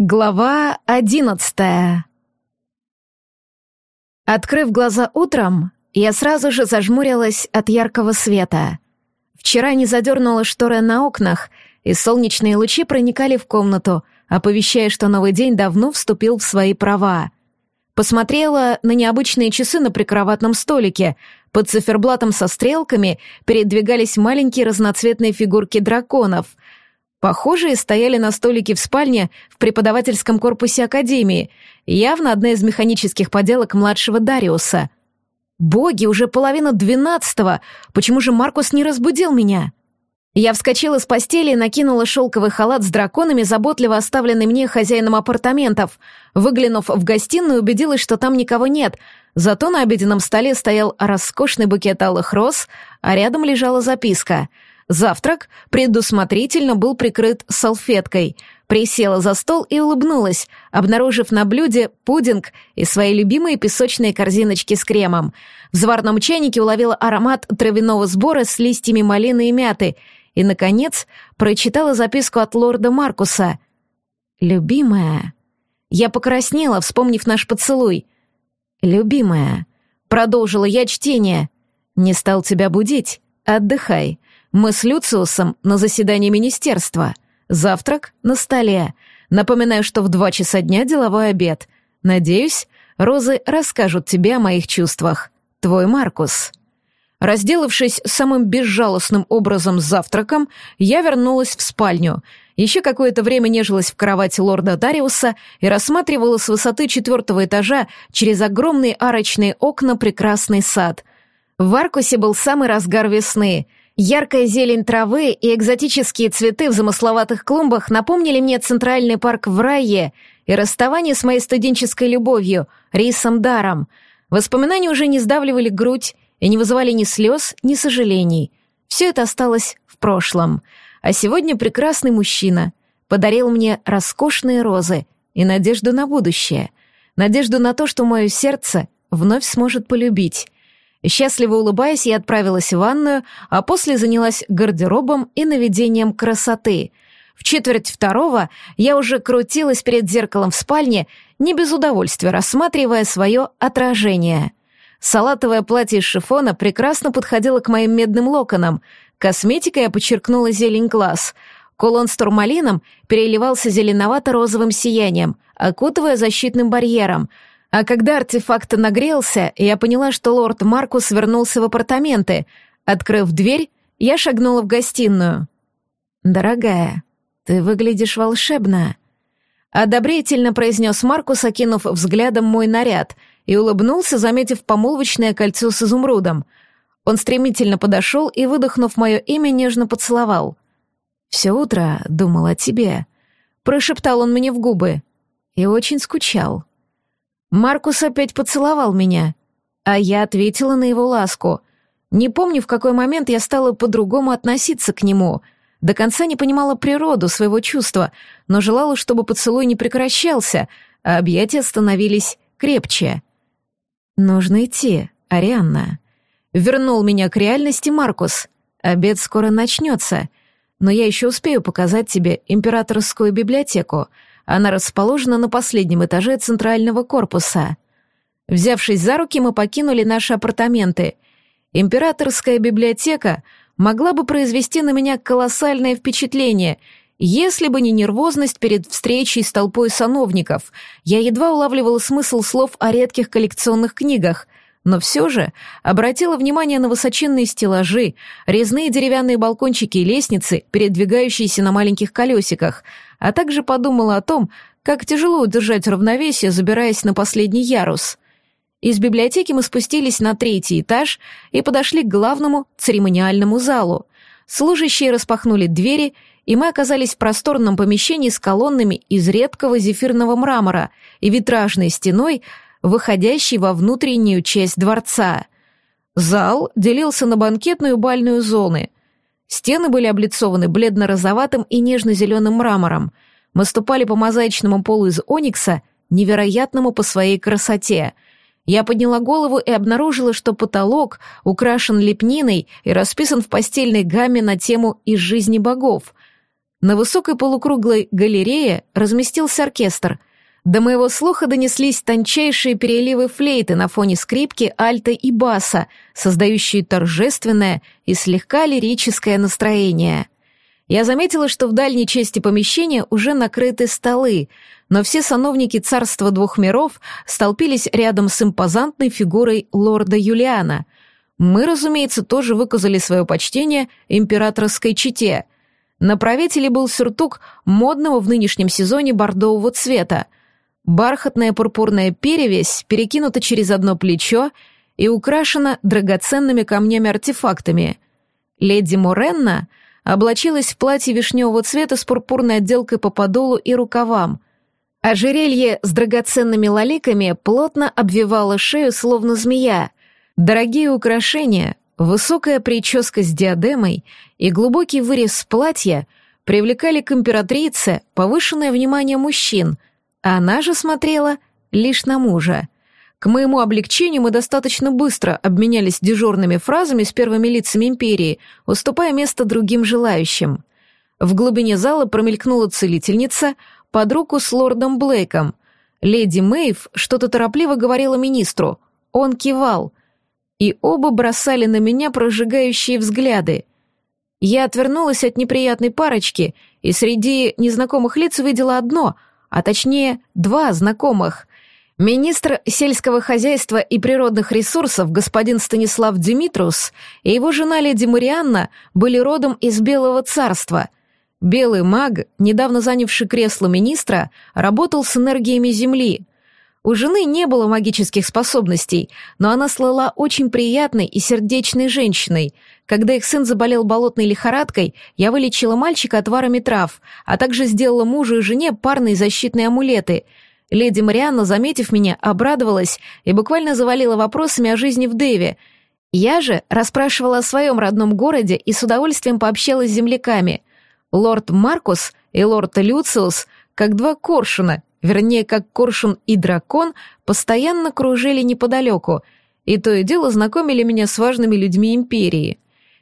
Глава одиннадцатая Открыв глаза утром, я сразу же зажмурилась от яркого света. Вчера не задернула шторы на окнах, и солнечные лучи проникали в комнату, оповещая, что новый день давно вступил в свои права. Посмотрела на необычные часы на прикроватном столике. Под циферблатом со стрелками передвигались маленькие разноцветные фигурки драконов — Похожие стояли на столике в спальне в преподавательском корпусе Академии, явно одна из механических поделок младшего Дариуса. «Боги, уже половина двенадцатого! Почему же Маркус не разбудил меня?» Я вскочила с постели и накинула шелковый халат с драконами, заботливо оставленный мне хозяином апартаментов. Выглянув в гостиную, убедилась, что там никого нет, зато на обеденном столе стоял роскошный букет алых роз, а рядом лежала записка — Завтрак предусмотрительно был прикрыт салфеткой. Присела за стол и улыбнулась, обнаружив на блюде пудинг и свои любимые песочные корзиночки с кремом. В заварном чайнике уловила аромат травяного сбора с листьями малины и мяты и, наконец, прочитала записку от лорда Маркуса. «Любимая». Я покраснела, вспомнив наш поцелуй. «Любимая», — продолжила я чтение. «Не стал тебя будить. Отдыхай. Мы с Люциусом на заседании министерства. Завтрак на столе. Напоминаю, что в два часа дня деловой обед. Надеюсь, розы расскажут тебе о моих чувствах. Твой Маркус. Разделавшись самым безжалостным образом с завтраком, я вернулась в спальню. Еще какое-то время нежилась в кровати лорда Дариуса и рассматривала с высоты четвертого этажа через огромные арочные окна прекрасный сад. В Аркусе был самый разгар весны — Яркая зелень травы и экзотические цветы в замысловатых клумбах напомнили мне центральный парк в Райе и расставание с моей студенческой любовью, Рисом Даром. Воспоминания уже не сдавливали грудь и не вызывали ни слез, ни сожалений. Все это осталось в прошлом. А сегодня прекрасный мужчина подарил мне роскошные розы и надежду на будущее. Надежду на то, что мое сердце вновь сможет полюбить. Счастливо улыбаясь, я отправилась в ванную, а после занялась гардеробом и наведением красоты. В четверть второго я уже крутилась перед зеркалом в спальне, не без удовольствия рассматривая свое отражение. Салатовое платье из шифона прекрасно подходило к моим медным локонам. Косметикой я подчеркнула зелень глаз. Кулон с турмалином переливался зеленовато-розовым сиянием, окутывая защитным барьером — а когда артефакт нагрелся, я поняла, что лорд Маркус вернулся в апартаменты. Открыв дверь, я шагнула в гостиную. «Дорогая, ты выглядишь волшебно», — одобрительно произнес Маркус, окинув взглядом мой наряд, и улыбнулся, заметив помолвочное кольцо с изумрудом. Он стремительно подошел и, выдохнув мое имя, нежно поцеловал. «Все утро думал о тебе», — прошептал он мне в губы, и очень скучал. Маркус опять поцеловал меня, а я ответила на его ласку. Не помню, в какой момент я стала по-другому относиться к нему. До конца не понимала природу своего чувства, но желала, чтобы поцелуй не прекращался, а объятия становились крепче. «Нужно идти, Арианна». Вернул меня к реальности Маркус. Обед скоро начнется, но я еще успею показать тебе императорскую библиотеку — она расположена на последнем этаже центрального корпуса. Взявшись за руки, мы покинули наши апартаменты. Императорская библиотека могла бы произвести на меня колоссальное впечатление, если бы не нервозность перед встречей с толпой сановников. Я едва улавливала смысл слов о редких коллекционных книгах — но все же обратила внимание на высоченные стеллажи, резные деревянные балкончики и лестницы, передвигающиеся на маленьких колесиках, а также подумала о том, как тяжело удержать равновесие, забираясь на последний ярус. Из библиотеки мы спустились на третий этаж и подошли к главному церемониальному залу. Служащие распахнули двери, и мы оказались в просторном помещении с колоннами из редкого зефирного мрамора и витражной стеной, выходящей во внутреннюю часть дворца. Зал делился на банкетную и бальную зоны. Стены были облицованы бледно-розоватым и нежно-зеленым мрамором. Мы ступали по мозаичному полу из оникса, невероятному по своей красоте. Я подняла голову и обнаружила, что потолок украшен лепниной и расписан в постельной гамме на тему «Из жизни богов». На высокой полукруглой галерее разместился оркестр. До моего слуха донеслись тончайшие переливы флейты на фоне скрипки, альта и баса, создающие торжественное и слегка лирическое настроение. Я заметила, что в дальней части помещения уже накрыты столы, но все сановники царства двух миров столпились рядом с импозантной фигурой лорда Юлиана. Мы, разумеется, тоже выказали свое почтение императорской чете. На правителе был сюртук модного в нынешнем сезоне бордового цвета. Бархатная пурпурная перевесь перекинута через одно плечо и украшена драгоценными камнями-артефактами. Леди Моренна облачилась в платье вишневого цвета с пурпурной отделкой по подолу и рукавам — Ожерелье с драгоценными лаликами плотно обвивало шею, словно змея. Дорогие украшения, высокая прическа с диадемой и глубокий вырез платья привлекали к императрице повышенное внимание мужчин, она же смотрела лишь на мужа. К моему облегчению мы достаточно быстро обменялись дежурными фразами с первыми лицами империи, уступая место другим желающим. В глубине зала промелькнула целительница — под руку с лордом Блейком. Леди Мэйв что-то торопливо говорила министру. Он кивал. И оба бросали на меня прожигающие взгляды. Я отвернулась от неприятной парочки и среди незнакомых лиц увидела одно, а точнее два знакомых. Министр сельского хозяйства и природных ресурсов господин Станислав Димитрус и его жена леди Марианна были родом из Белого царства — Белый маг, недавно занявший кресло министра, работал с энергиями Земли. У жены не было магических способностей, но она слала очень приятной и сердечной женщиной. Когда их сын заболел болотной лихорадкой, я вылечила мальчика отварами трав, а также сделала мужу и жене парные защитные амулеты. Леди Марианна, заметив меня, обрадовалась и буквально завалила вопросами о жизни в Дэве. Я же расспрашивала о своем родном городе и с удовольствием пообщалась с земляками — Лорд Маркус и лорд Люциус, как два коршуна, вернее, как коршун и дракон, постоянно кружили неподалеку, и то и дело знакомили меня с важными людьми империи.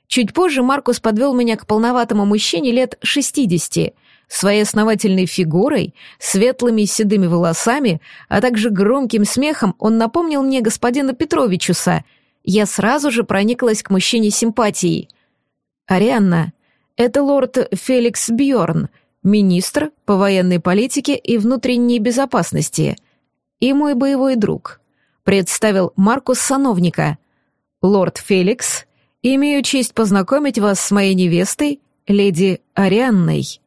Чуть позже Маркус подвел меня к полноватому мужчине лет шестидесяти, своей основательной фигурой, светлыми и седыми волосами, а также громким смехом он напомнил мне господина Петровичуса. Я сразу же прониклась к мужчине симпатией. «Арианна, это лорд Феликс Бьорн, министр по военной политике и внутренней безопасности, и мой боевой друг», — представил Маркус Сановника. «Лорд Феликс, имею честь познакомить вас с моей невестой, леди Арианной».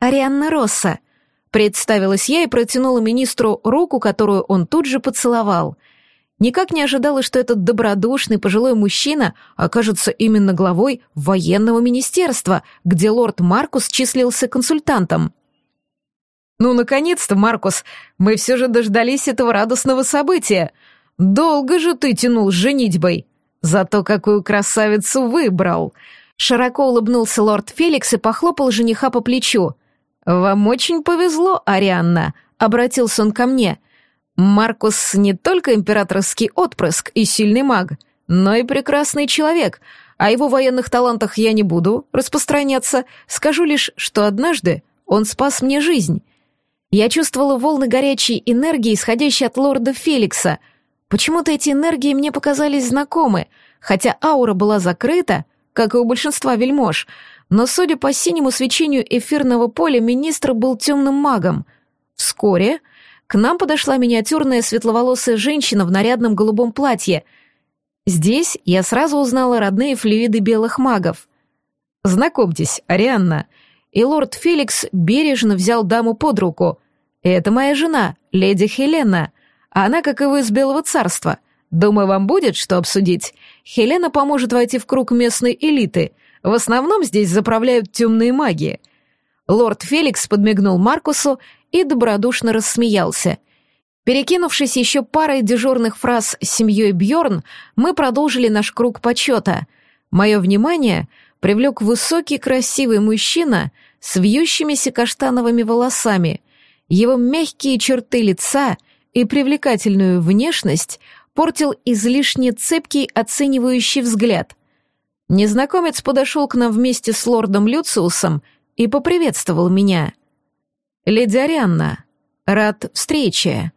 «Арианна Росса», — представилась я и протянула министру руку, которую он тут же поцеловал — Никак не ожидала, что этот добродушный пожилой мужчина окажется именно главой военного министерства, где лорд Маркус числился консультантом. «Ну, наконец-то, Маркус, мы все же дождались этого радостного события. Долго же ты тянул с женитьбой. Зато какую красавицу выбрал!» Широко улыбнулся лорд Феликс и похлопал жениха по плечу. «Вам очень повезло, Арианна», — обратился он ко мне — Маркус не только императорский отпрыск и сильный маг, но и прекрасный человек. О его военных талантах я не буду распространяться, скажу лишь, что однажды он спас мне жизнь. Я чувствовала волны горячей энергии, исходящей от лорда Феликса. Почему-то эти энергии мне показались знакомы, хотя аура была закрыта, как и у большинства вельмож, но, судя по синему свечению эфирного поля, министр был темным магом. Вскоре к нам подошла миниатюрная светловолосая женщина в нарядном голубом платье. Здесь я сразу узнала родные флюиды белых магов. «Знакомьтесь, Арианна». И лорд Феликс бережно взял даму под руку. «Это моя жена, леди Хелена. Она, как и вы, из Белого царства. Думаю, вам будет что обсудить. Хелена поможет войти в круг местной элиты. В основном здесь заправляют темные маги». Лорд Феликс подмигнул Маркусу и добродушно рассмеялся. Перекинувшись еще парой дежурных фраз с семьей Бьорн, мы продолжили наш круг почета. Мое внимание привлек высокий красивый мужчина с вьющимися каштановыми волосами. Его мягкие черты лица и привлекательную внешность портил излишне цепкий оценивающий взгляд. Незнакомец подошел к нам вместе с лордом Люциусом и поприветствовал меня. «Леди Арианна, рад встрече».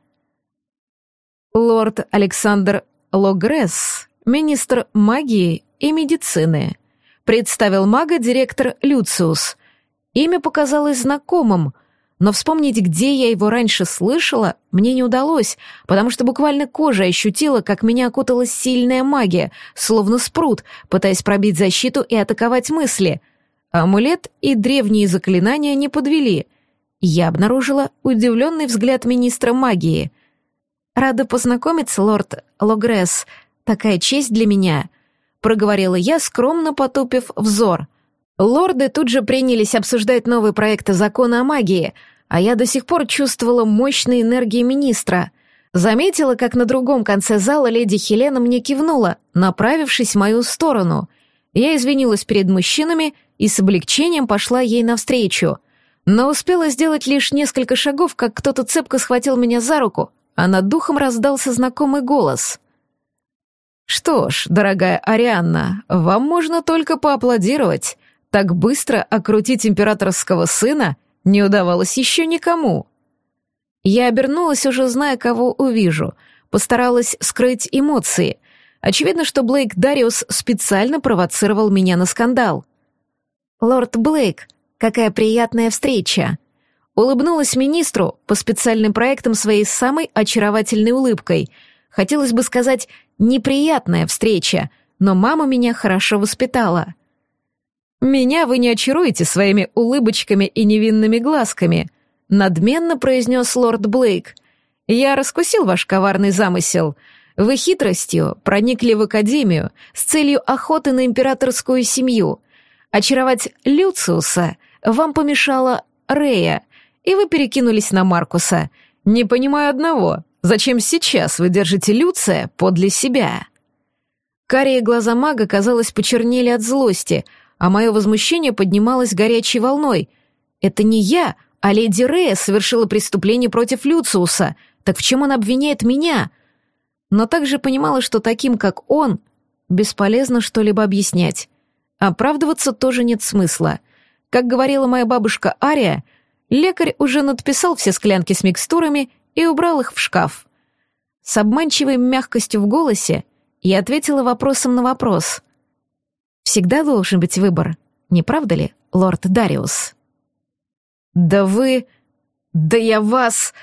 Лорд Александр Логресс, министр магии и медицины, представил мага директор Люциус. Имя показалось знакомым — но вспомнить, где я его раньше слышала, мне не удалось, потому что буквально кожа ощутила, как меня окутала сильная магия, словно спрут, пытаясь пробить защиту и атаковать мысли. Амулет и древние заклинания не подвели. Я обнаружила удивленный взгляд министра магии. «Рада познакомиться, лорд Логресс. Такая честь для меня», — проговорила я, скромно потупив взор — Лорды тут же принялись обсуждать новый проект закона о магии, а я до сих пор чувствовала мощные энергии министра. Заметила, как на другом конце зала леди Хелена мне кивнула, направившись в мою сторону. Я извинилась перед мужчинами и с облегчением пошла ей навстречу. Но успела сделать лишь несколько шагов, как кто-то цепко схватил меня за руку, а над духом раздался знакомый голос. «Что ж, дорогая Арианна, вам можно только поаплодировать. Так быстро окрутить императорского сына не удавалось еще никому. Я обернулась, уже зная, кого увижу, постаралась скрыть эмоции. Очевидно, что Блейк Дариус специально провоцировал меня на скандал. «Лорд Блейк, какая приятная встреча!» Улыбнулась министру по специальным проектам своей самой очаровательной улыбкой. Хотелось бы сказать «неприятная встреча», но мама меня хорошо воспитала — «Меня вы не очаруете своими улыбочками и невинными глазками», надменно произнес лорд Блейк. «Я раскусил ваш коварный замысел. Вы хитростью проникли в Академию с целью охоты на императорскую семью. Очаровать Люциуса вам помешала Рея, и вы перекинулись на Маркуса. Не понимаю одного, зачем сейчас вы держите Люция подле себя?» Карие глаза мага, казалось, почернели от злости — а мое возмущение поднималось горячей волной. Это не я, а леди Рея совершила преступление против Люциуса. Так в чем он обвиняет меня? Но также понимала, что таким, как он, бесполезно что-либо объяснять. Оправдываться тоже нет смысла. Как говорила моя бабушка Ария, лекарь уже надписал все склянки с микстурами и убрал их в шкаф. С обманчивой мягкостью в голосе я ответила вопросом на вопрос. Всегда должен быть выбор, не правда ли, лорд Дариус? Да вы... Да я вас...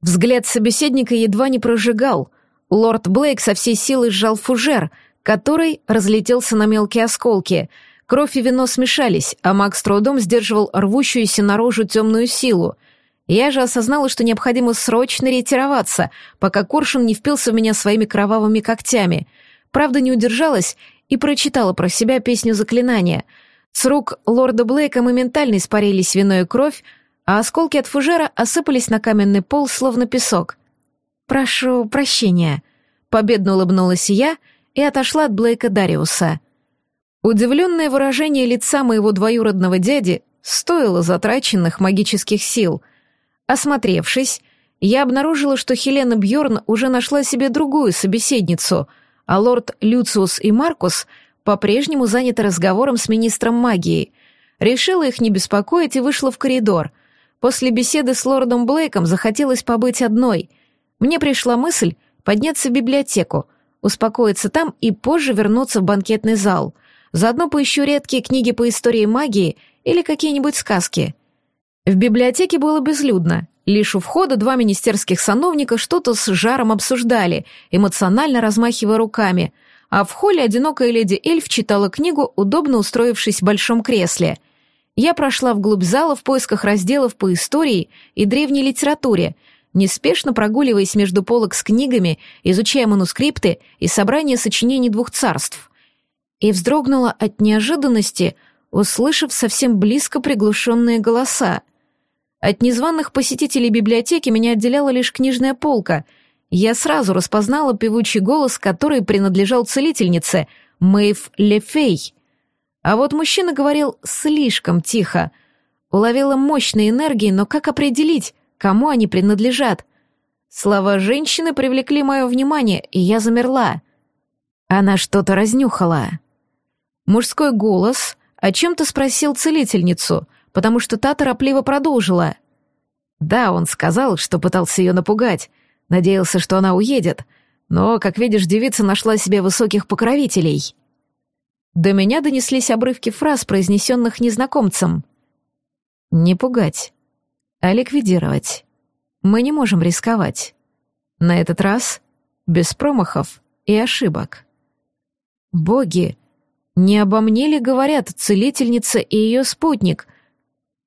Взгляд собеседника едва не прожигал. Лорд Блейк со всей силы сжал фужер, который разлетелся на мелкие осколки. Кровь и вино смешались, а маг с трудом сдерживал рвущуюся наружу темную силу. Я же осознала, что необходимо срочно ретироваться, пока Коршун не впился в меня своими кровавыми когтями. Правда, не удержалась и прочитала про себя песню заклинания. С рук лорда Блейка моментально испарились вино и кровь, а осколки от фужера осыпались на каменный пол, словно песок. «Прошу прощения», — победно улыбнулась я и отошла от Блейка Дариуса. Удивленное выражение лица моего двоюродного дяди стоило затраченных магических сил. Осмотревшись, я обнаружила, что Хелена Бьорн уже нашла себе другую собеседницу — а лорд Люциус и Маркус по-прежнему заняты разговором с министром магии. Решила их не беспокоить и вышла в коридор. После беседы с лордом Блейком захотелось побыть одной. Мне пришла мысль подняться в библиотеку, успокоиться там и позже вернуться в банкетный зал. Заодно поищу редкие книги по истории магии или какие-нибудь сказки. В библиотеке было безлюдно. Лишь у входа два министерских сановника что-то с жаром обсуждали, эмоционально размахивая руками, а в холле одинокая леди Эльф читала книгу, удобно устроившись в большом кресле. Я прошла вглубь зала в поисках разделов по истории и древней литературе, неспешно прогуливаясь между полок с книгами, изучая манускрипты и собрания сочинений двух царств. И вздрогнула от неожиданности, услышав совсем близко приглушенные голоса — от незваных посетителей библиотеки меня отделяла лишь книжная полка. Я сразу распознала певучий голос, который принадлежал целительнице, Мэйв Лефей. А вот мужчина говорил слишком тихо. Уловила мощные энергии, но как определить, кому они принадлежат? Слова женщины привлекли мое внимание, и я замерла. Она что-то разнюхала. Мужской голос о чем-то спросил целительницу — потому что та торопливо продолжила. «Да, он сказал, что пытался ее напугать, надеялся, что она уедет, но, как видишь, девица нашла себе высоких покровителей». До меня донеслись обрывки фраз, произнесенных незнакомцем. «Не пугать, а ликвидировать. Мы не можем рисковать. На этот раз без промахов и ошибок». «Боги, не обо мне ли говорят целительница и ее спутник?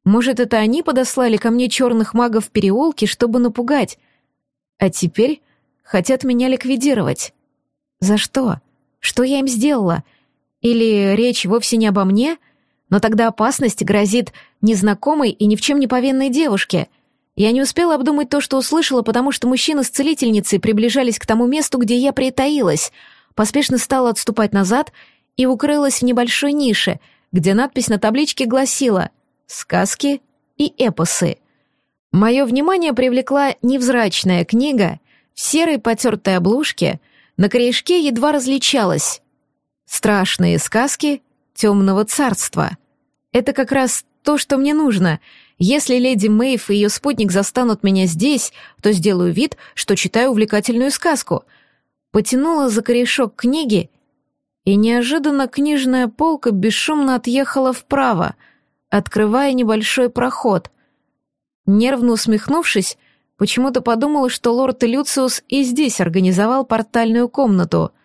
Может, это они подослали ко мне черных магов в переулке, чтобы напугать? А теперь хотят меня ликвидировать. За что? Что я им сделала?» Или речь вовсе не обо мне? Но тогда опасность грозит незнакомой и ни в чем не повинной девушке. Я не успела обдумать то, что услышала, потому что мужчины с целительницей приближались к тому месту, где я притаилась. Поспешно стала отступать назад и укрылась в небольшой нише, где надпись на табличке гласила «Сказки и эпосы». Мое внимание привлекла невзрачная книга в серой потертой обложке, на корешке едва различалась Страшные сказки темного царства. Это как раз то, что мне нужно. Если леди Мэйв и ее спутник застанут меня здесь, то сделаю вид, что читаю увлекательную сказку. Потянула за корешок книги, и неожиданно книжная полка бесшумно отъехала вправо, открывая небольшой проход. Нервно усмехнувшись, почему-то подумала, что лорд Люциус и здесь организовал портальную комнату —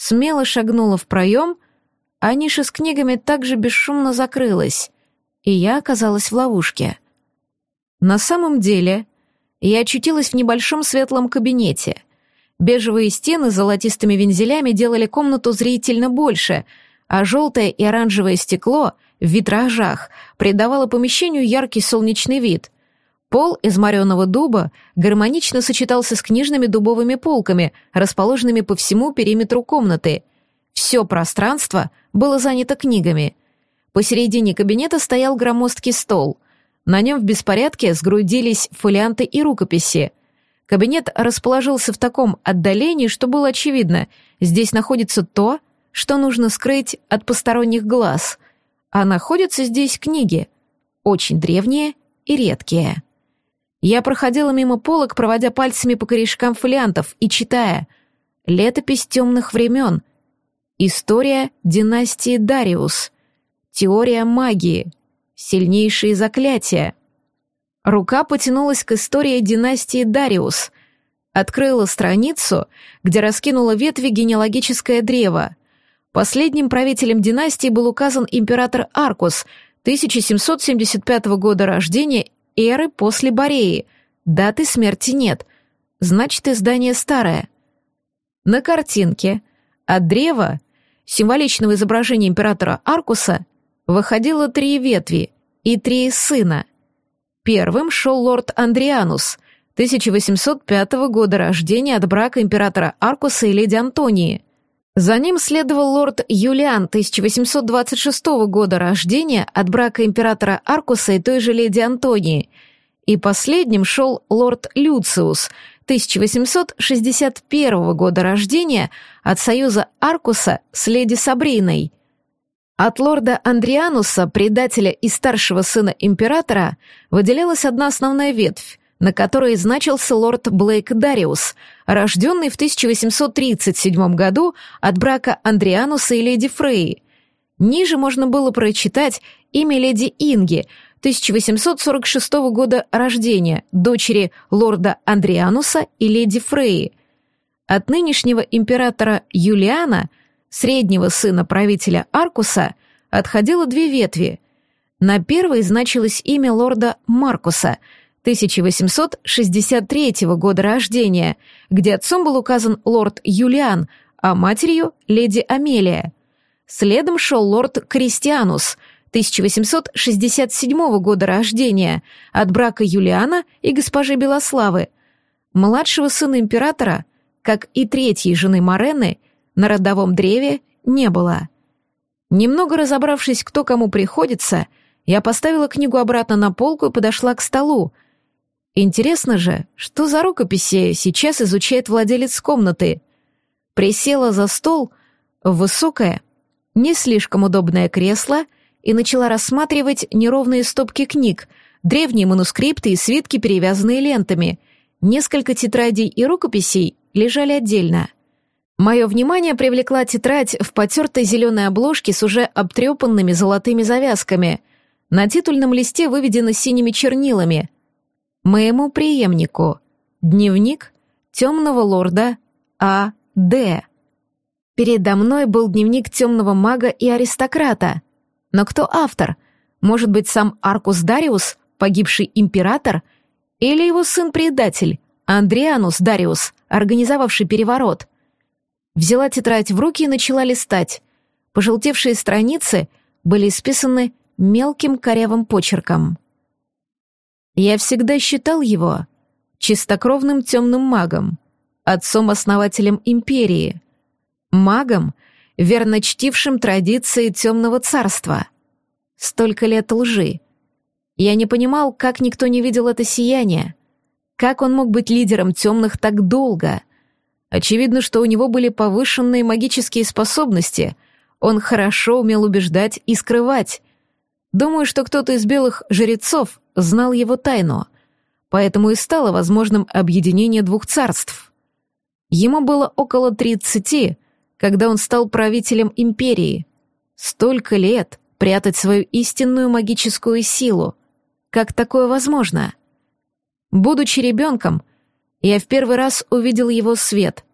смело шагнула в проем, а ниша с книгами также бесшумно закрылась, и я оказалась в ловушке. На самом деле, я очутилась в небольшом светлом кабинете. Бежевые стены с золотистыми вензелями делали комнату зрительно больше, а желтое и оранжевое стекло в витражах придавало помещению яркий солнечный вид — Пол из мореного дуба гармонично сочетался с книжными дубовыми полками, расположенными по всему периметру комнаты. Все пространство было занято книгами. Посередине кабинета стоял громоздкий стол. На нем в беспорядке сгрудились фолианты и рукописи. Кабинет расположился в таком отдалении, что было очевидно, здесь находится то, что нужно скрыть от посторонних глаз. А находятся здесь книги, очень древние и редкие. Я проходила мимо полок, проводя пальцами по корешкам фолиантов и читая «Летопись темных времен», «История династии Дариус», «Теория магии», «Сильнейшие заклятия». Рука потянулась к истории династии Дариус, открыла страницу, где раскинула ветви генеалогическое древо. Последним правителем династии был указан император Аркус, 1775 года рождения эры после Бореи. Даты смерти нет. Значит, издание старое. На картинке от древа, символичного изображения императора Аркуса, выходило три ветви и три сына. Первым шел лорд Андрианус, 1805 года рождения от брака императора Аркуса и леди Антонии. За ним следовал лорд Юлиан 1826 года рождения от брака императора Аркуса и той же леди Антонии, и последним шел лорд Люциус 1861 года рождения от союза Аркуса с леди Сабриной. От лорда Андриануса, предателя и старшего сына императора, выделялась одна основная ветвь, на которой значился лорд Блейк Дариус, рожденный в 1837 году от брака Андриануса и леди Фрей. Ниже можно было прочитать имя леди Инги, 1846 года рождения, дочери лорда Андриануса и леди Фрей. От нынешнего императора Юлиана, среднего сына правителя Аркуса, отходило две ветви. На первой значилось имя лорда Маркуса — 1863 года рождения, где отцом был указан лорд Юлиан, а матерью — леди Амелия. Следом шел лорд Кристианус, 1867 года рождения, от брака Юлиана и госпожи Белославы. Младшего сына императора, как и третьей жены Морены, на родовом древе не было. Немного разобравшись, кто кому приходится, я поставила книгу обратно на полку и подошла к столу, Интересно же, что за рукописи сейчас изучает владелец комнаты. Присела за стол высокое, не слишком удобное кресло и начала рассматривать неровные стопки книг, древние манускрипты и свитки, перевязанные лентами. Несколько тетрадей и рукописей лежали отдельно. Мое внимание привлекла тетрадь в потертой зеленой обложке с уже обтрепанными золотыми завязками. На титульном листе выведено синими чернилами. Моему преемнику. Дневник темного лорда А. Д. Передо мной был дневник темного мага и аристократа. Но кто автор? Может быть, сам Аркус Дариус, погибший император? Или его сын-предатель, Андрианус Дариус, организовавший переворот? Взяла тетрадь в руки и начала листать. Пожелтевшие страницы были исписаны мелким корявым почерком. Я всегда считал его чистокровным темным магом, отцом-основателем империи — магом, верно чтившим традиции темного царства. Столько лет лжи. Я не понимал, как никто не видел это сияние. Как он мог быть лидером темных так долго? Очевидно, что у него были повышенные магические способности. Он хорошо умел убеждать и скрывать. Думаю, что кто-то из белых жрецов знал его тайну, поэтому и стало возможным объединение двух царств. Ему было около тридцати, когда он стал правителем империи. Столько лет прятать свою истинную магическую силу. Как такое возможно? Будучи ребенком, я в первый раз увидел его свет.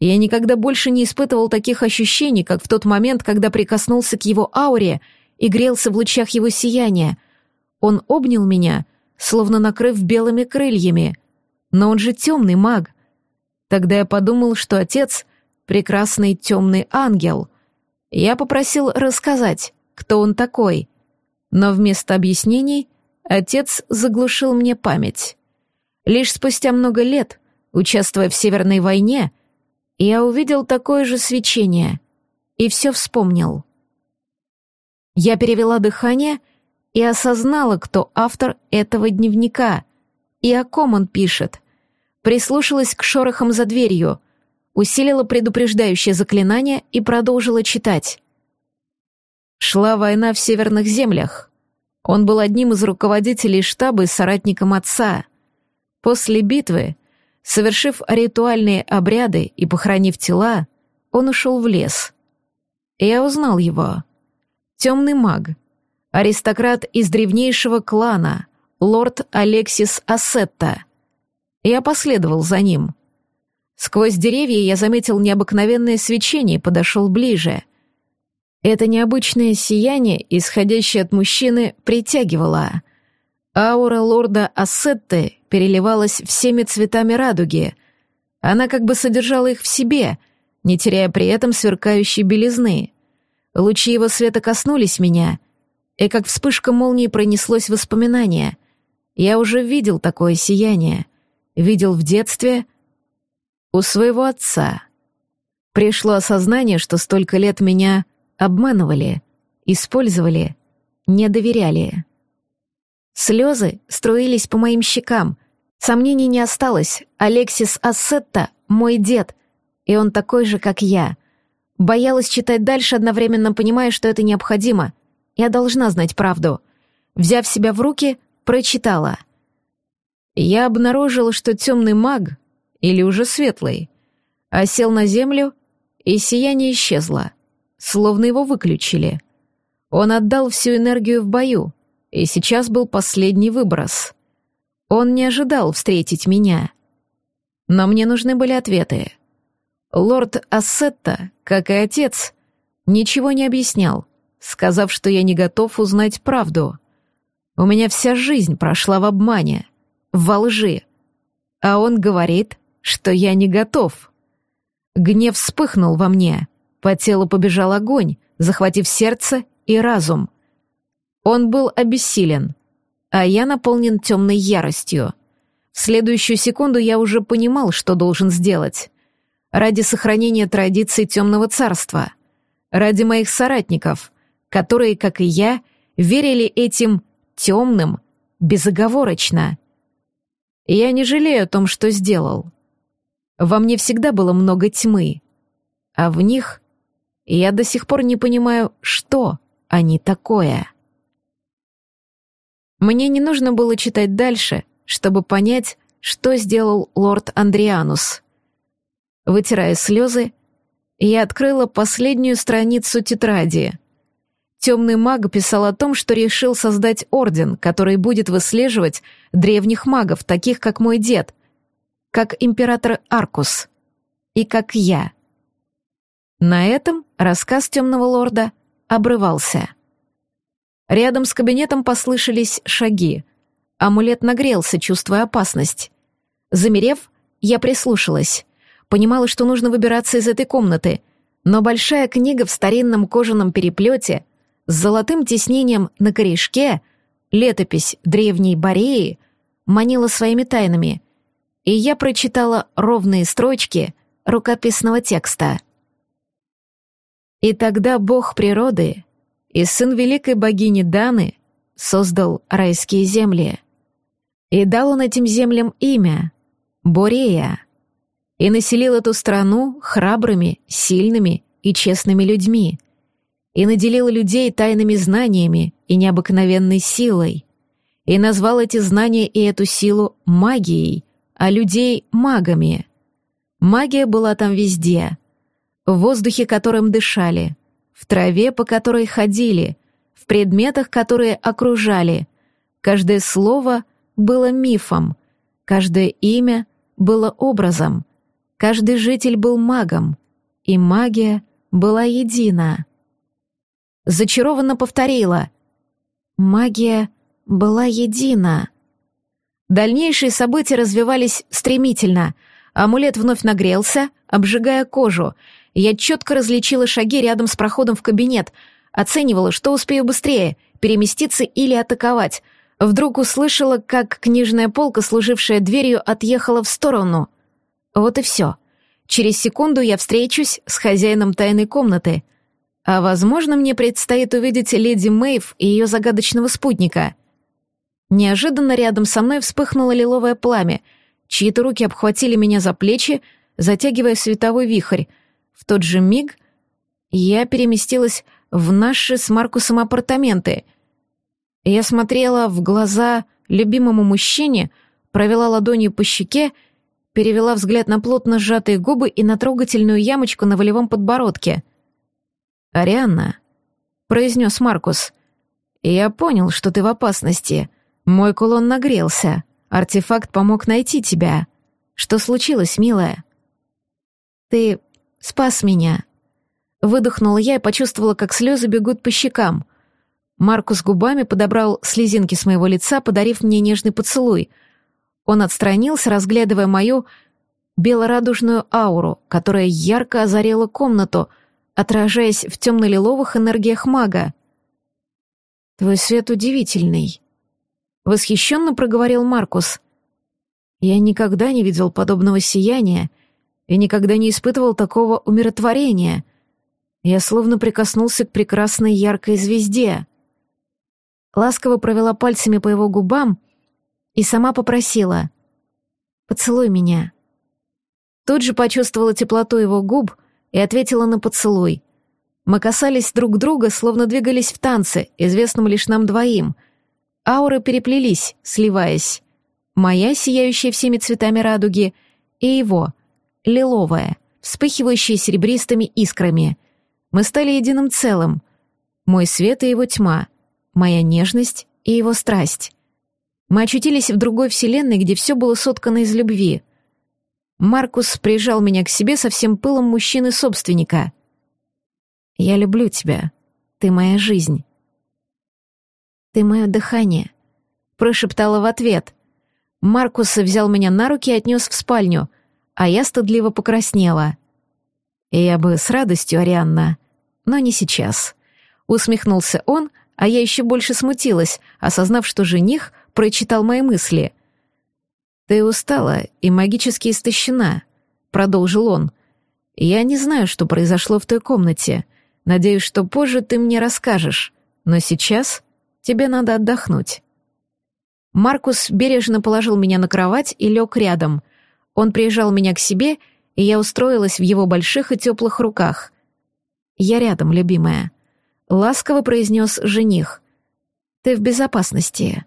Я никогда больше не испытывал таких ощущений, как в тот момент, когда прикоснулся к его ауре и грелся в лучах его сияния. Он обнял меня, словно накрыв белыми крыльями. Но он же темный маг. Тогда я подумал, что отец прекрасный темный ангел. Я попросил рассказать, кто он такой, но вместо объяснений отец заглушил мне память. Лишь спустя много лет, участвуя в Северной войне, я увидел такое же свечение и все вспомнил. Я перевела дыхание и осознала, кто автор этого дневника и о ком он пишет. Прислушалась к шорохам за дверью — усилила предупреждающее заклинание и продолжила читать. Шла война в северных землях. Он был одним из руководителей штаба и соратником отца. После битвы, совершив ритуальные обряды и похоронив тела, он ушел в лес. Я узнал его. Темный маг, аристократ из древнейшего клана, лорд Алексис Ассетта. Я последовал за ним — Сквозь деревья я заметил необыкновенное свечение и подошел ближе. Это необычное сияние, исходящее от мужчины, притягивало. Аура лорда Ассетты переливалась всеми цветами радуги. Она как бы содержала их в себе, не теряя при этом сверкающей белизны. Лучи его света коснулись меня, и как вспышка молнии пронеслось воспоминание. Я уже видел такое сияние. Видел в детстве — у своего отца. Пришло осознание, что столько лет меня обманывали, использовали, не доверяли. Слезы струились по моим щекам. Сомнений не осталось. Алексис Ассетта — мой дед, и он такой же, как я. Боялась читать дальше, одновременно понимая, что это необходимо. Я должна знать правду. Взяв себя в руки, прочитала. Я обнаружила, что темный маг или уже светлый, а сел на землю, и сияние исчезло, словно его выключили. Он отдал всю энергию в бою, и сейчас был последний выброс. Он не ожидал встретить меня. Но мне нужны были ответы. Лорд Ассетта, как и отец, ничего не объяснял, сказав, что я не готов узнать правду. У меня вся жизнь прошла в обмане, во лжи. А он говорит, что я не готов. Гнев вспыхнул во мне, по телу побежал огонь, захватив сердце и разум. Он был обессилен, а я наполнен темной яростью. В следующую секунду я уже понимал, что должен сделать. Ради сохранения традиций темного царства, ради моих соратников, которые, как и я, верили этим темным безоговорочно. Я не жалею о том, что сделал. Во мне всегда было много тьмы, а в них я до сих пор не понимаю, что они такое. Мне не нужно было читать дальше, чтобы понять, что сделал лорд Андрианус. Вытирая слезы, я открыла последнюю страницу тетради. Темный маг писал о том, что решил создать орден, который будет выслеживать древних магов, таких как мой дед, как император Аркус и как я. На этом рассказ темного лорда обрывался. Рядом с кабинетом послышались шаги. Амулет нагрелся, чувствуя опасность. Замерев, я прислушалась. Понимала, что нужно выбираться из этой комнаты, но большая книга в старинном кожаном переплете с золотым тиснением на корешке, летопись древней Бореи, манила своими тайнами, и я прочитала ровные строчки рукописного текста. И тогда бог природы и сын великой богини Даны создал райские земли. И дал он этим землям имя — Борея, и населил эту страну храбрыми, сильными и честными людьми, и наделил людей тайными знаниями и необыкновенной силой, и назвал эти знания и эту силу магией, а людей — магами. Магия была там везде, в воздухе, которым дышали — в траве, по которой ходили, в предметах, которые окружали. Каждое слово было мифом, каждое имя было образом, каждый житель был магом, и магия была едина. Зачарованно повторила. Магия была едина. Дальнейшие события развивались стремительно. Амулет вновь нагрелся, обжигая кожу — я четко различила шаги рядом с проходом в кабинет, оценивала, что успею быстрее, переместиться или атаковать. Вдруг услышала, как книжная полка, служившая дверью, отъехала в сторону. Вот и все. Через секунду я встречусь с хозяином тайной комнаты. А, возможно, мне предстоит увидеть леди Мэйв и ее загадочного спутника. Неожиданно рядом со мной вспыхнуло лиловое пламя. Чьи-то руки обхватили меня за плечи, затягивая световой вихрь — в тот же миг я переместилась в наши с Маркусом апартаменты. Я смотрела в глаза любимому мужчине, провела ладонью по щеке, перевела взгляд на плотно сжатые губы и на трогательную ямочку на волевом подбородке. «Арианна», — произнес Маркус, — «я понял, что ты в опасности. Мой кулон нагрелся. Артефакт помог найти тебя. Что случилось, милая?» «Ты Спас меня. Выдохнула я и почувствовала, как слезы бегут по щекам. Маркус губами подобрал слезинки с моего лица, подарив мне нежный поцелуй. Он отстранился, разглядывая мою белорадужную ауру, которая ярко озарила комнату, отражаясь в темно-лиловых энергиях мага. «Твой свет удивительный», — восхищенно проговорил Маркус. «Я никогда не видел подобного сияния», — и никогда не испытывал такого умиротворения. Я словно прикоснулся к прекрасной яркой звезде. Ласково провела пальцами по его губам и сама попросила «Поцелуй меня». Тут же почувствовала теплоту его губ и ответила на поцелуй. Мы касались друг друга, словно двигались в танце, известном лишь нам двоим. Ауры переплелись, сливаясь. Моя, сияющая всеми цветами радуги, и его — лиловая, вспыхивающая серебристыми искрами. Мы стали единым целым. Мой свет и его тьма, моя нежность и его страсть. Мы очутились в другой вселенной, где все было соткано из любви. Маркус прижал меня к себе со всем пылом мужчины-собственника. «Я люблю тебя. Ты моя жизнь». «Ты мое дыхание», — прошептала в ответ. Маркус взял меня на руки и отнес в спальню — а я стыдливо покраснела. «Я бы с радостью, Арианна, но не сейчас», — усмехнулся он, а я еще больше смутилась, осознав, что жених прочитал мои мысли. «Ты устала и магически истощена», — продолжил он. «Я не знаю, что произошло в той комнате. Надеюсь, что позже ты мне расскажешь, но сейчас тебе надо отдохнуть». Маркус бережно положил меня на кровать и лег рядом — он приезжал меня к себе, и я устроилась в его больших и теплых руках. Я рядом, любимая. ласково произнес жених. «Ты в безопасности».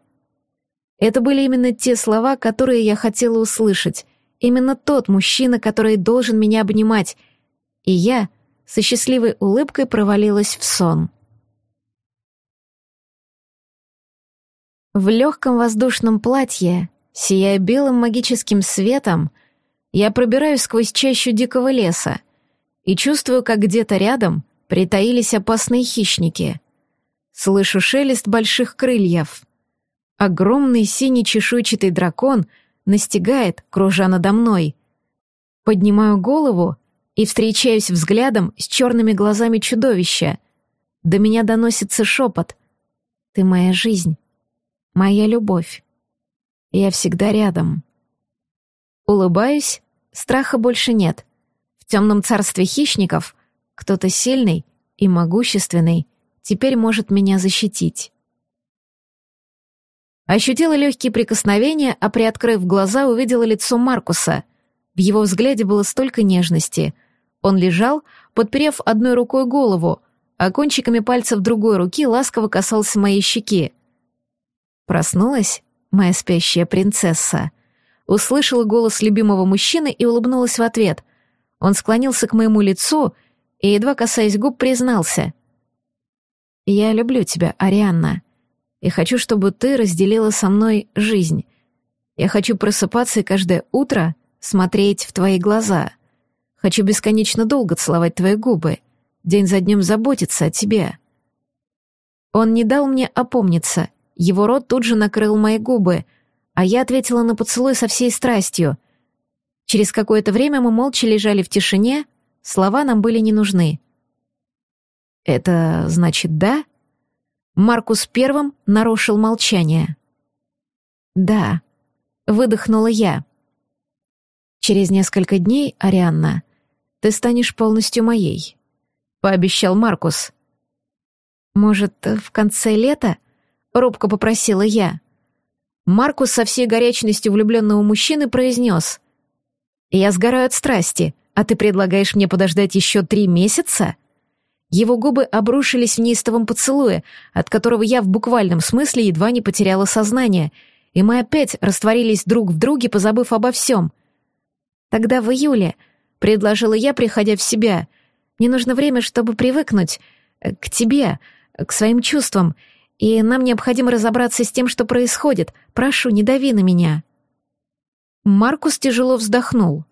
Это были именно те слова, которые я хотела услышать. Именно тот мужчина, который должен меня обнимать. И я со счастливой улыбкой провалилась в сон. В легком воздушном платье, сияя белым магическим светом, я пробираюсь сквозь чащу дикого леса и чувствую, как где-то рядом притаились опасные хищники. Слышу шелест больших крыльев. Огромный синий чешуйчатый дракон настигает, кружа надо мной. Поднимаю голову и встречаюсь взглядом с черными глазами чудовища. До меня доносится шепот. «Ты моя жизнь, моя любовь. Я всегда рядом». Улыбаюсь, страха больше нет. В темном царстве хищников кто-то сильный и могущественный теперь может меня защитить. Ощутила легкие прикосновения, а приоткрыв глаза, увидела лицо Маркуса. В его взгляде было столько нежности. Он лежал, подперев одной рукой голову, а кончиками пальцев другой руки ласково касался моей щеки. Проснулась моя спящая принцесса. Услышала голос любимого мужчины и улыбнулась в ответ. Он склонился к моему лицу и, едва касаясь губ, признался. «Я люблю тебя, Арианна и хочу, чтобы ты разделила со мной жизнь. Я хочу просыпаться и каждое утро смотреть в твои глаза. Хочу бесконечно долго целовать твои губы, день за днем заботиться о тебе». Он не дал мне опомниться, его рот тут же накрыл мои губы, а я ответила на поцелуй со всей страстью. Через какое-то время мы молча лежали в тишине, слова нам были не нужны. «Это значит да?» Маркус первым нарушил молчание. «Да», — выдохнула я. «Через несколько дней, Арианна, ты станешь полностью моей», — пообещал Маркус. «Может, в конце лета?» — робко попросила я. Маркус со всей горячностью влюбленного мужчины произнес. «Я сгораю от страсти, а ты предлагаешь мне подождать еще три месяца?» Его губы обрушились в неистовом поцелуе, от которого я в буквальном смысле едва не потеряла сознание, и мы опять растворились друг в друге, позабыв обо всем. «Тогда в июле», — предложила я, приходя в себя, — «мне нужно время, чтобы привыкнуть э, к тебе, к своим чувствам, и нам необходимо разобраться с тем, что происходит. Прошу, не дави на меня». Маркус тяжело вздохнул.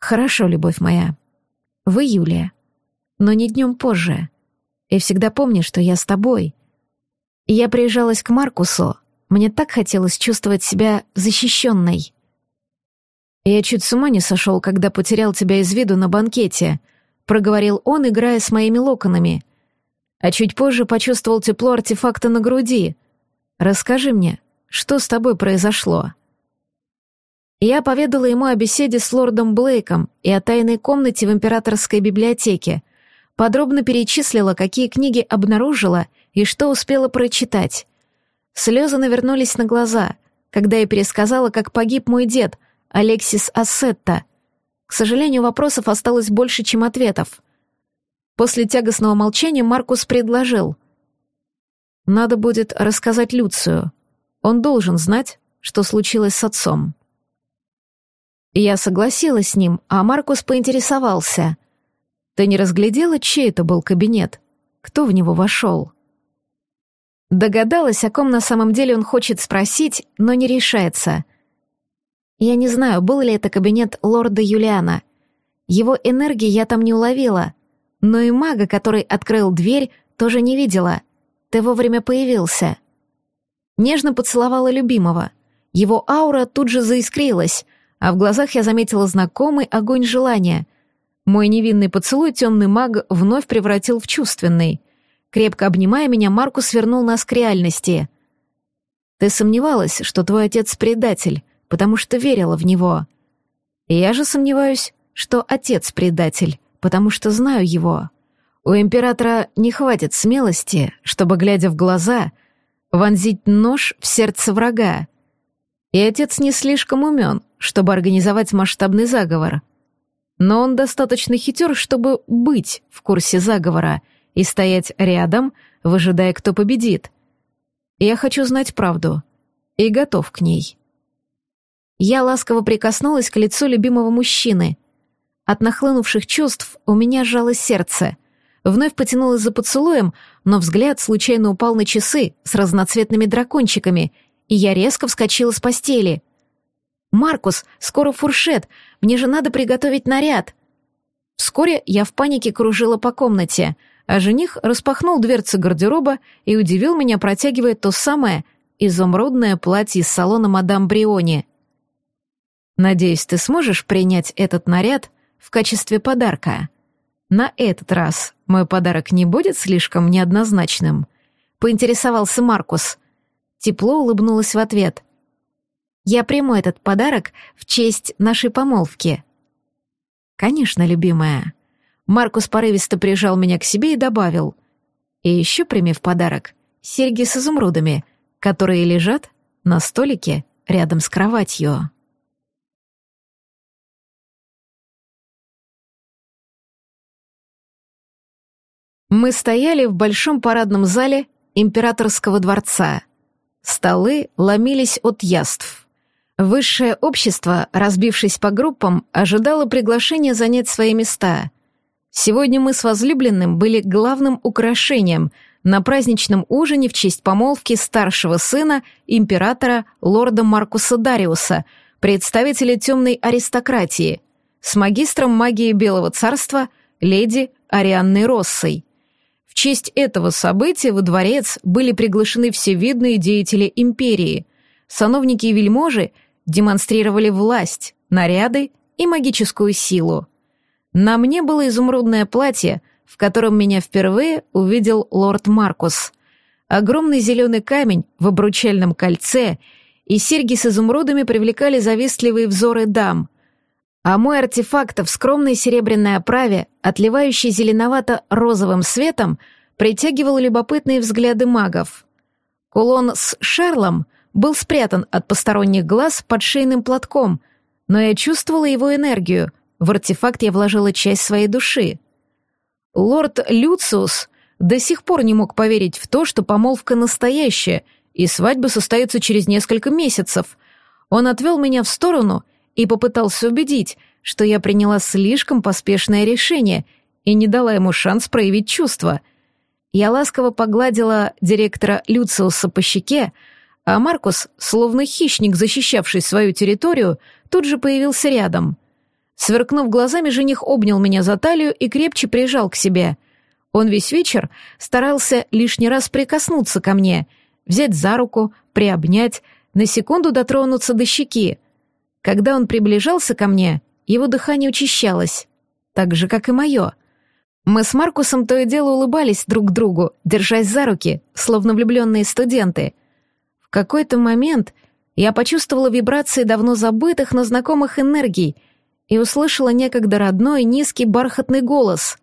«Хорошо, любовь моя. В июле» но не днем позже. И всегда помни, что я с тобой. И я приезжалась к Маркусу, мне так хотелось чувствовать себя защищенной. Я чуть с ума не сошел, когда потерял тебя из виду на банкете, проговорил он, играя с моими локонами. А чуть позже почувствовал тепло артефакта на груди. Расскажи мне, что с тобой произошло?» Я поведала ему о беседе с лордом Блейком и о тайной комнате в императорской библиотеке, подробно перечислила, какие книги обнаружила и что успела прочитать. Слезы навернулись на глаза, когда я пересказала, как погиб мой дед, Алексис Ассетта. К сожалению, вопросов осталось больше, чем ответов. После тягостного молчания Маркус предложил. «Надо будет рассказать Люцию. Он должен знать, что случилось с отцом». Я согласилась с ним, а Маркус поинтересовался. Ты не разглядела, чей это был кабинет? Кто в него вошел?» Догадалась, о ком на самом деле он хочет спросить, но не решается. Я не знаю, был ли это кабинет лорда Юлиана. Его энергии я там не уловила, но и мага, который открыл дверь, тоже не видела. Ты вовремя появился. Нежно поцеловала любимого. Его аура тут же заискрилась, а в глазах я заметила знакомый огонь желания — мой невинный поцелуй темный маг вновь превратил в чувственный. Крепко обнимая меня, Маркус свернул нас к реальности. «Ты сомневалась, что твой отец предатель, потому что верила в него. Я же сомневаюсь, что отец предатель, потому что знаю его. У императора не хватит смелости, чтобы, глядя в глаза, вонзить нож в сердце врага. И отец не слишком умен, чтобы организовать масштабный заговор. Но он достаточно хитер, чтобы быть в курсе заговора и стоять рядом, выжидая, кто победит. Я хочу знать правду и готов к ней. Я ласково прикоснулась к лицу любимого мужчины. От нахлынувших чувств у меня сжалось сердце. Вновь потянулась за поцелуем, но взгляд случайно упал на часы с разноцветными дракончиками, и я резко вскочила с постели. «Маркус, скоро фуршет, мне же надо приготовить наряд!» Вскоре я в панике кружила по комнате, а жених распахнул дверцы гардероба и удивил меня, протягивая то самое изумрудное платье из салона мадам Бриони. «Надеюсь, ты сможешь принять этот наряд в качестве подарка. На этот раз мой подарок не будет слишком неоднозначным», — поинтересовался Маркус. Тепло улыбнулась в ответ — я приму этот подарок в честь нашей помолвки». «Конечно, любимая». Маркус порывисто прижал меня к себе и добавил. «И еще прими в подарок серьги с изумрудами, которые лежат на столике рядом с кроватью». Мы стояли в большом парадном зале императорского дворца. Столы ломились от яств. Высшее общество, разбившись по группам, ожидало приглашения занять свои места. Сегодня мы с возлюбленным были главным украшением на праздничном ужине в честь помолвки старшего сына императора лорда Маркуса Дариуса, представителя темной аристократии, с магистром магии Белого царства леди Арианной Россой. В честь этого события во дворец были приглашены все видные деятели империи, сановники и вельможи — демонстрировали власть, наряды и магическую силу. На мне было изумрудное платье, в котором меня впервые увидел лорд Маркус. Огромный зеленый камень в обручальном кольце и серьги с изумрудами привлекали завистливые взоры дам. А мой артефакт в скромной серебряной оправе, отливающий зеленовато-розовым светом, притягивал любопытные взгляды магов. Кулон с Шарлом — был спрятан от посторонних глаз под шейным платком, но я чувствовала его энергию, в артефакт я вложила часть своей души. Лорд Люциус до сих пор не мог поверить в то, что помолвка настоящая, и свадьба состоится через несколько месяцев. Он отвел меня в сторону и попытался убедить, что я приняла слишком поспешное решение и не дала ему шанс проявить чувства. Я ласково погладила директора Люциуса по щеке, а Маркус, словно хищник, защищавший свою территорию, тут же появился рядом. Сверкнув глазами, жених обнял меня за талию и крепче прижал к себе. Он весь вечер старался лишний раз прикоснуться ко мне, взять за руку, приобнять, на секунду дотронуться до щеки. Когда он приближался ко мне, его дыхание учащалось, так же, как и мое. Мы с Маркусом то и дело улыбались друг другу, держась за руки, словно влюбленные студенты — в какой-то момент я почувствовала вибрации давно забытых, но знакомых энергий и услышала некогда родной низкий бархатный голос.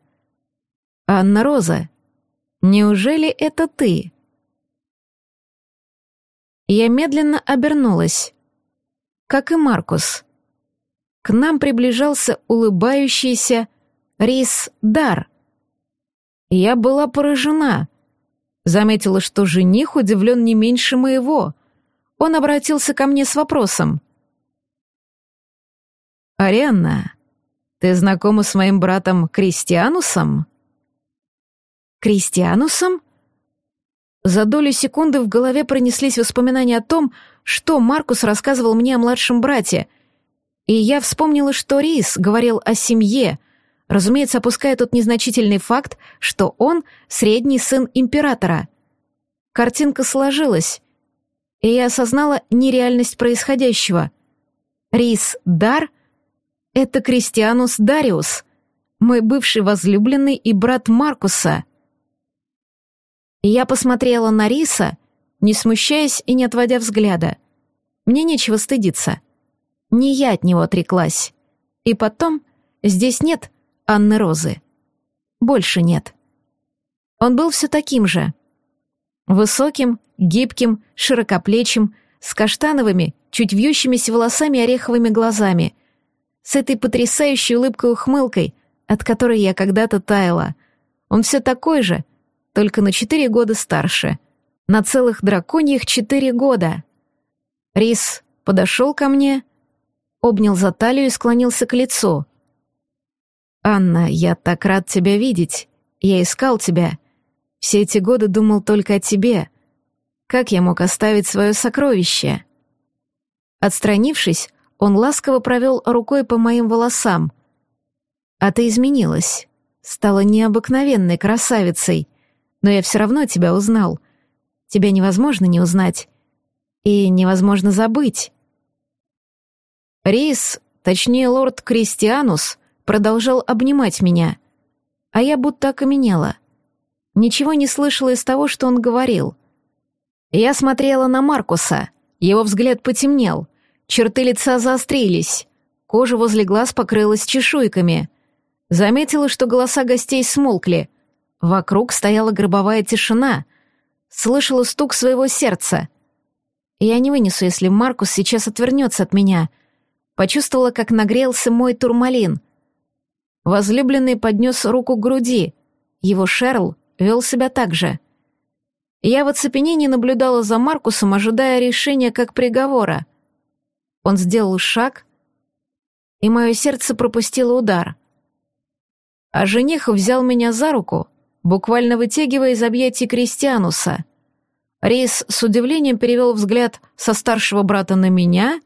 «Анна Роза, неужели это ты?» Я медленно обернулась, как и Маркус. К нам приближался улыбающийся Рис Дар. Я была поражена — Заметила, что жених удивлен не меньше моего. Он обратился ко мне с вопросом. «Арианна, ты знакома с моим братом Кристианусом?» «Кристианусом?» За долю секунды в голове пронеслись воспоминания о том, что Маркус рассказывал мне о младшем брате, и я вспомнила, что Рис говорил о семье, разумеется, опуская тот незначительный факт, что он — средний сын императора. Картинка сложилась, и я осознала нереальность происходящего. Рис Дар — это Кристианус Дариус, мой бывший возлюбленный и брат Маркуса. Я посмотрела на Риса, не смущаясь и не отводя взгляда. Мне нечего стыдиться. Не я от него отреклась. И потом, здесь нет Анны Розы. Больше нет. Он был все таким же. Высоким, гибким, широкоплечим, с каштановыми, чуть вьющимися волосами и ореховыми глазами, с этой потрясающей улыбкой-ухмылкой, от которой я когда-то таяла. Он все такой же, только на четыре года старше. На целых драконьих четыре года. Рис подошел ко мне, обнял за талию и склонился к лицу. «Анна, я так рад тебя видеть. Я искал тебя. Все эти годы думал только о тебе. Как я мог оставить свое сокровище?» Отстранившись, он ласково провел рукой по моим волосам. «А ты изменилась. Стала необыкновенной красавицей. Но я все равно тебя узнал. Тебя невозможно не узнать. И невозможно забыть». Рейс, точнее лорд Кристианус, продолжал обнимать меня, а я будто окаменела. Ничего не слышала из того, что он говорил. Я смотрела на Маркуса, его взгляд потемнел, черты лица заострились, кожа возле глаз покрылась чешуйками. Заметила, что голоса гостей смолкли. Вокруг стояла гробовая тишина. Слышала стук своего сердца. Я не вынесу, если Маркус сейчас отвернется от меня — Почувствовала, как нагрелся мой турмалин. Возлюбленный поднес руку к груди. Его Шерл вел себя так же. Я в оцепенении наблюдала за Маркусом, ожидая решения как приговора. Он сделал шаг, и мое сердце пропустило удар. А жених взял меня за руку, буквально вытягивая из объятий Кристиануса. Рейс с удивлением перевел взгляд со старшего брата на меня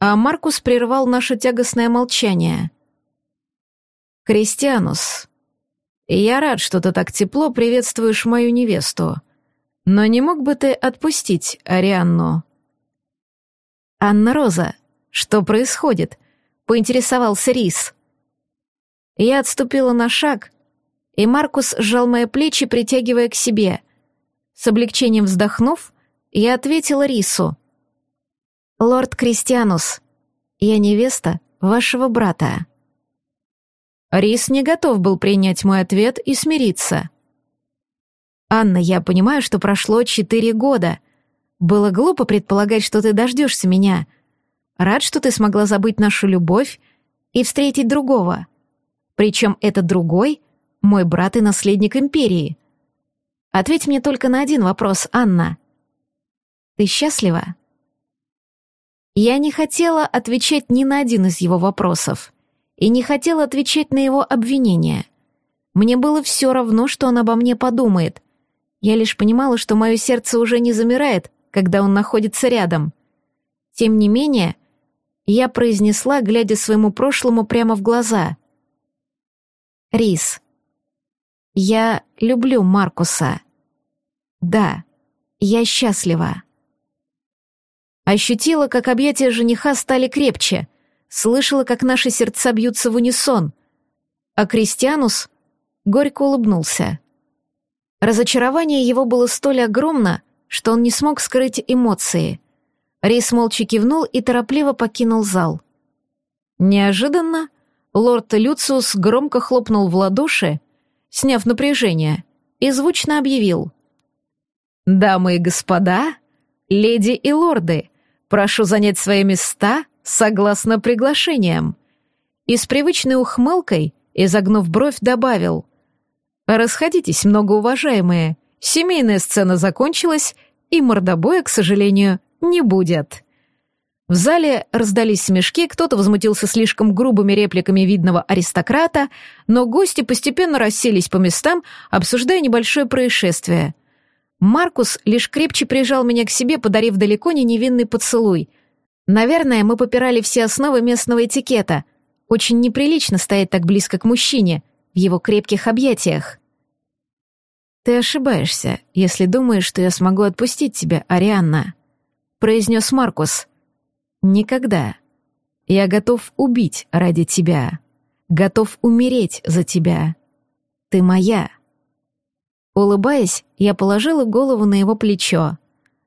а Маркус прервал наше тягостное молчание. «Кристианус, я рад, что ты так тепло приветствуешь мою невесту, но не мог бы ты отпустить Арианну?» «Анна Роза, что происходит?» — поинтересовался Рис. Я отступила на шаг, и Маркус сжал мои плечи, притягивая к себе. С облегчением вздохнув, я ответила Рису — «Лорд Кристианус, я невеста вашего брата». Рис не готов был принять мой ответ и смириться. «Анна, я понимаю, что прошло четыре года. Было глупо предполагать, что ты дождешься меня. Рад, что ты смогла забыть нашу любовь и встретить другого. Причем этот другой — мой брат и наследник империи. Ответь мне только на один вопрос, Анна. Ты счастлива?» Я не хотела отвечать ни на один из его вопросов и не хотела отвечать на его обвинения. Мне было все равно, что он обо мне подумает. Я лишь понимала, что мое сердце уже не замирает, когда он находится рядом. Тем не менее, я произнесла, глядя своему прошлому прямо в глаза. «Рис, я люблю Маркуса. Да, я счастлива». Ощутила, как объятия жениха стали крепче, слышала, как наши сердца бьются в унисон. А Кристианус горько улыбнулся. Разочарование его было столь огромно, что он не смог скрыть эмоции. Рейс молча кивнул и торопливо покинул зал. Неожиданно лорд Люциус громко хлопнул в ладоши, сняв напряжение, и звучно объявил. «Дамы и господа, леди и лорды, Прошу занять свои места согласно приглашениям». И с привычной ухмылкой, изогнув бровь, добавил. «Расходитесь, многоуважаемые. Семейная сцена закончилась, и мордобоя, к сожалению, не будет». В зале раздались смешки, кто-то возмутился слишком грубыми репликами видного аристократа, но гости постепенно расселись по местам, обсуждая небольшое происшествие — Маркус лишь крепче прижал меня к себе, подарив далеко не невинный поцелуй. Наверное, мы попирали все основы местного этикета. Очень неприлично стоять так близко к мужчине, в его крепких объятиях. «Ты ошибаешься, если думаешь, что я смогу отпустить тебя, Арианна», — произнес Маркус. «Никогда. Я готов убить ради тебя. Готов умереть за тебя. Ты моя». Улыбаясь, я положила голову на его плечо.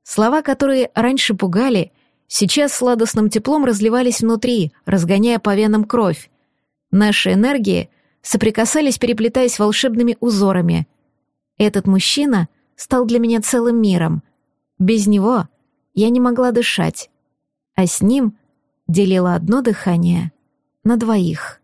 Слова, которые раньше пугали, сейчас сладостным теплом разливались внутри, разгоняя по венам кровь. Наши энергии соприкасались, переплетаясь волшебными узорами. Этот мужчина стал для меня целым миром. Без него я не могла дышать, а с ним делила одно дыхание на двоих.